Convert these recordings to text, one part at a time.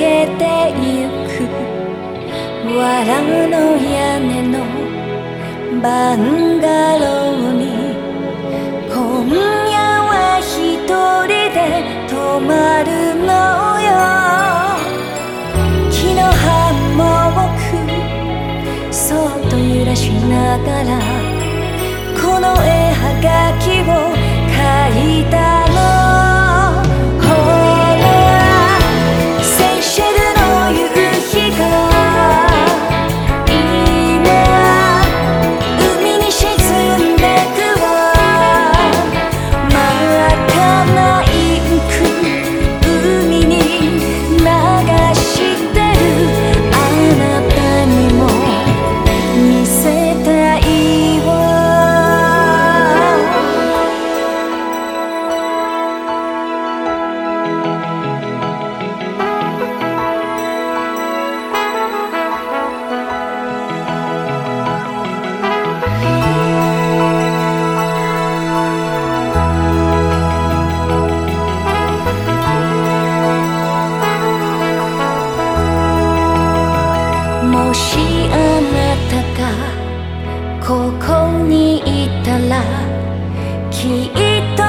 えてゆく。藁の屋根のバンガローに今夜は一人で泊まるのよ。木のハンモークそっと揺らしながらこの絵はがきをもしあなたがここにいたらきっとロ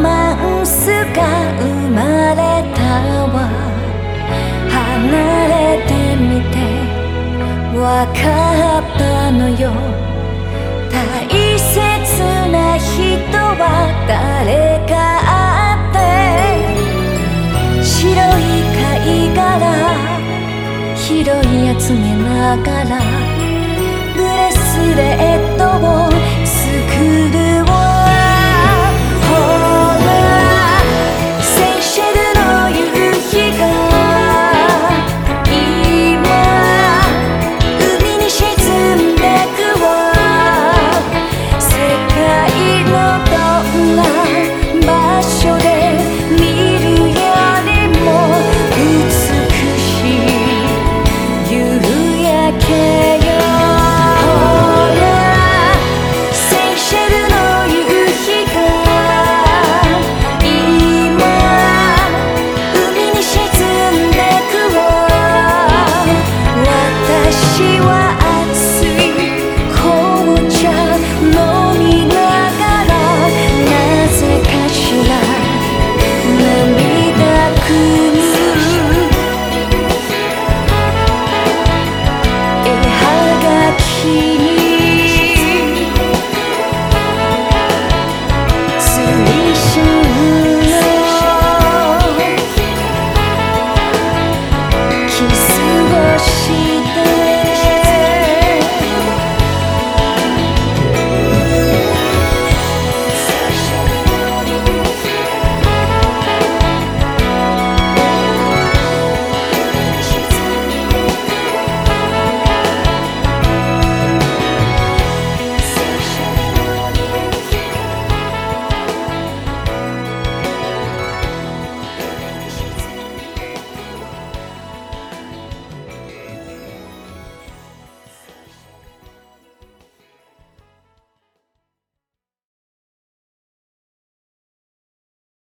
マンスが生まれたわ。離れてみてわかったのよ。大切な人は誰拾い集めながらブレスレットを